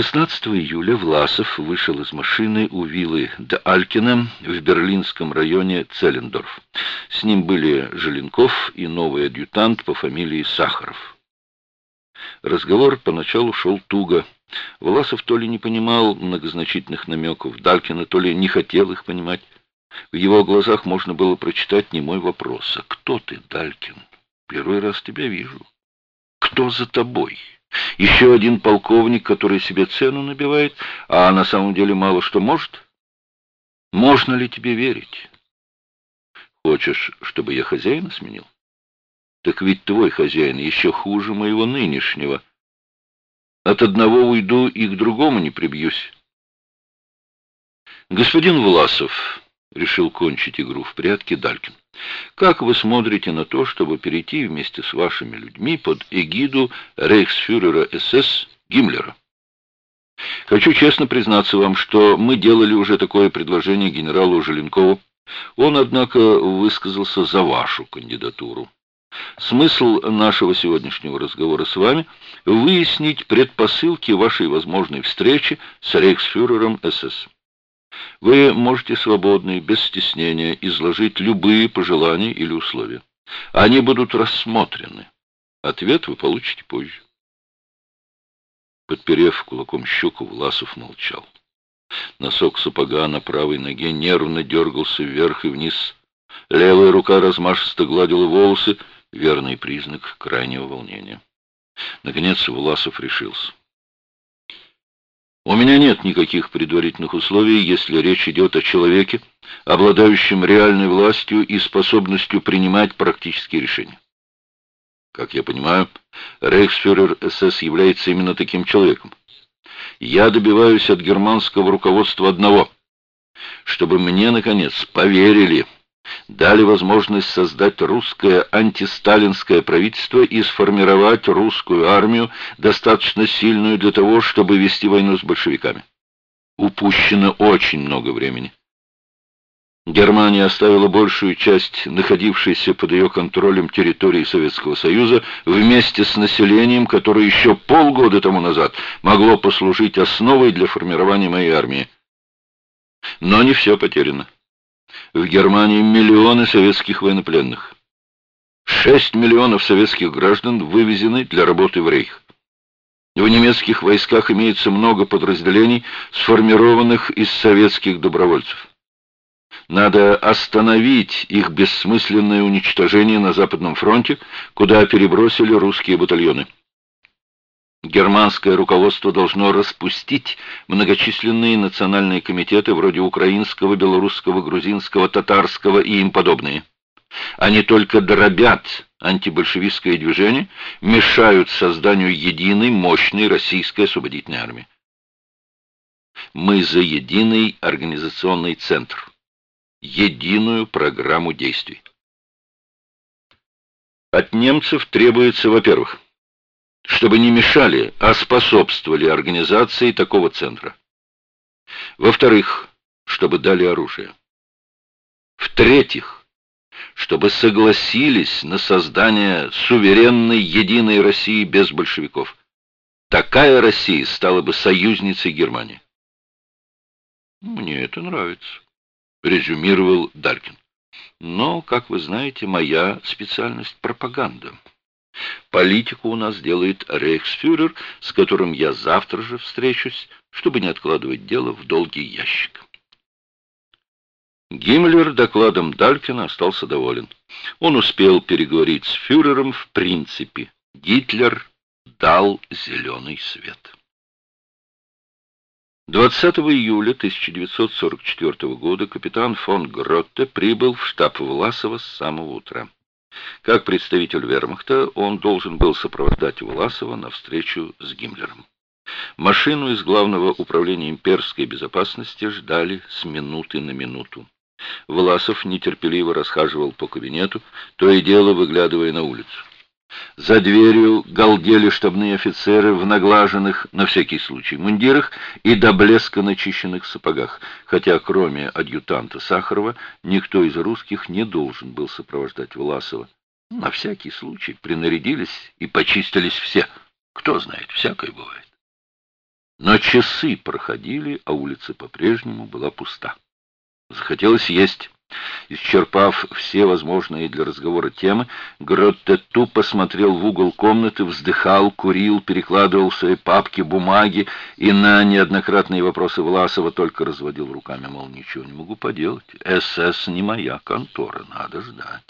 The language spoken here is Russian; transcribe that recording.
16 июля Власов вышел из машины у виллы де Алькина в берлинском районе Целлендорф. С ним были Желенков и новый адъютант по фамилии Сахаров. Разговор поначалу шел туго. Власов то ли не понимал многозначительных намеков Далькина, то ли не хотел их понимать. В его глазах можно было прочитать немой вопрос. «А кто ты, Далькин? Первый раз тебя вижу. Кто за тобой?» Еще один полковник, который себе цену набивает, а на самом деле мало что может? Можно ли тебе верить? Хочешь, чтобы я хозяина сменил? Так ведь твой хозяин еще хуже моего нынешнего. От одного уйду и к другому не прибьюсь. Господин Власов, — решил кончить игру в прятки Далькин. «Как вы смотрите на то, чтобы перейти вместе с вашими людьми под эгиду рейхсфюрера СС Гиммлера?» «Хочу честно признаться вам, что мы делали уже такое предложение генералу Желенкову. Он, однако, высказался за вашу кандидатуру. Смысл нашего сегодняшнего разговора с вами — выяснить предпосылки вашей возможной встречи с рейхсфюрером СС». Вы можете свободно и без стеснения изложить любые пожелания или условия. Они будут рассмотрены. Ответ вы получите позже. Подперев кулаком щеку, Власов молчал. Носок сапога на правой ноге нервно дергался вверх и вниз. Левая рука размашисто гладила волосы, верный признак крайнего волнения. Наконец Власов решился. У меня нет никаких предварительных условий, если речь идет о человеке, обладающем реальной властью и способностью принимать практические решения. Как я понимаю, рейхсфюрер СС является именно таким человеком. Я добиваюсь от германского руководства одного, чтобы мне, наконец, поверили – дали возможность создать русское антисталинское правительство и сформировать русскую армию, достаточно сильную для того, чтобы вести войну с большевиками. Упущено очень много времени. Германия оставила большую часть находившейся под ее контролем территории Советского Союза вместе с населением, которое еще полгода тому назад могло послужить основой для формирования моей армии. Но не все потеряно. В Германии миллионы советских военнопленных. Шесть миллионов советских граждан вывезены для работы в рейх. В немецких войсках имеется много подразделений, сформированных из советских добровольцев. Надо остановить их бессмысленное уничтожение на Западном фронте, куда перебросили русские батальоны. Германское руководство должно распустить многочисленные национальные комитеты вроде украинского, белорусского, грузинского, татарского и им подобные. Они только дробят антибольшевистское движение, мешают созданию единой, мощной российской освободительной армии. Мы за единый организационный центр, единую программу действий. От немцев требуется, во-первых, чтобы не мешали, а способствовали организации такого центра. Во-вторых, чтобы дали оружие. В-третьих, чтобы согласились на создание суверенной единой России без большевиков. Такая Россия стала бы союзницей Германии. «Мне это нравится», — резюмировал Далькин. «Но, как вы знаете, моя специальность — пропаганда». Политику у нас делает рейхсфюрер, с которым я завтра же встречусь, чтобы не откладывать дело в долгий ящик. Гиммлер докладом Далькина остался доволен. Он успел переговорить с фюрером в принципе. Гитлер дал зеленый свет. 20 июля 1944 года капитан фон Гротте прибыл в штаб Власова с самого утра. Как представитель вермахта он должен был сопровождать Власова на встречу с Гиммлером. Машину из Главного управления имперской безопасности ждали с минуты на минуту. Власов нетерпеливо расхаживал по кабинету, то и дело выглядывая на улицу. За дверью галдели штабные офицеры в наглаженных, на всякий случай, мундирах и до блеска начищенных сапогах, хотя кроме адъютанта Сахарова никто из русских не должен был сопровождать Власова. На всякий случай принарядились и почистились все. Кто знает, всякое бывает. Но часы проходили, а улица по-прежнему была пуста. Захотелось есть. Исчерпав все возможные для разговора темы, Гротте тупо смотрел в угол комнаты, вздыхал, курил, перекладывал свои папки бумаги и на неоднократные вопросы Власова только разводил руками, мол, ничего не могу поделать. СС не моя контора, надо ждать.